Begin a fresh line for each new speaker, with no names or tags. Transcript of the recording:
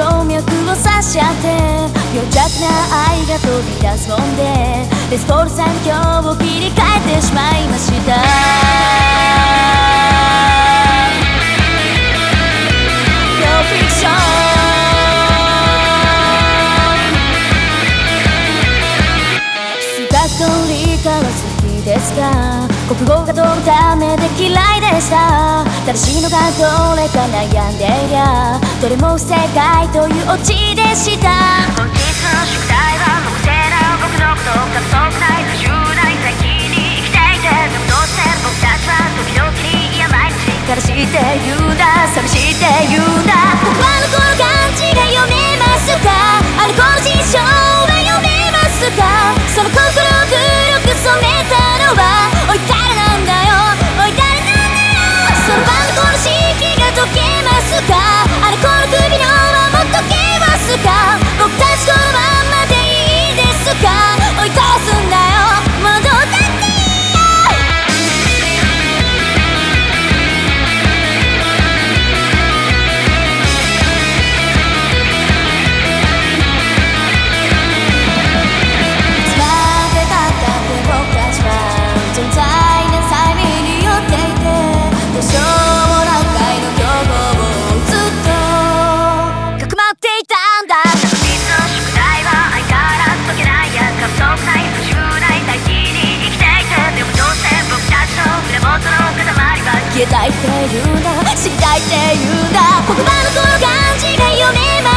静脈を刺し当て余弱な愛が飛び出すもんでレスポール三強を切り替えてしまいました「すがトリカは好きですか?」国語がどうためで嫌いでした。正しいのがどれか悩んでりゃどれも不正解というオチでした。
抱いてい
るんだていうんだ言葉のこの感じが読めば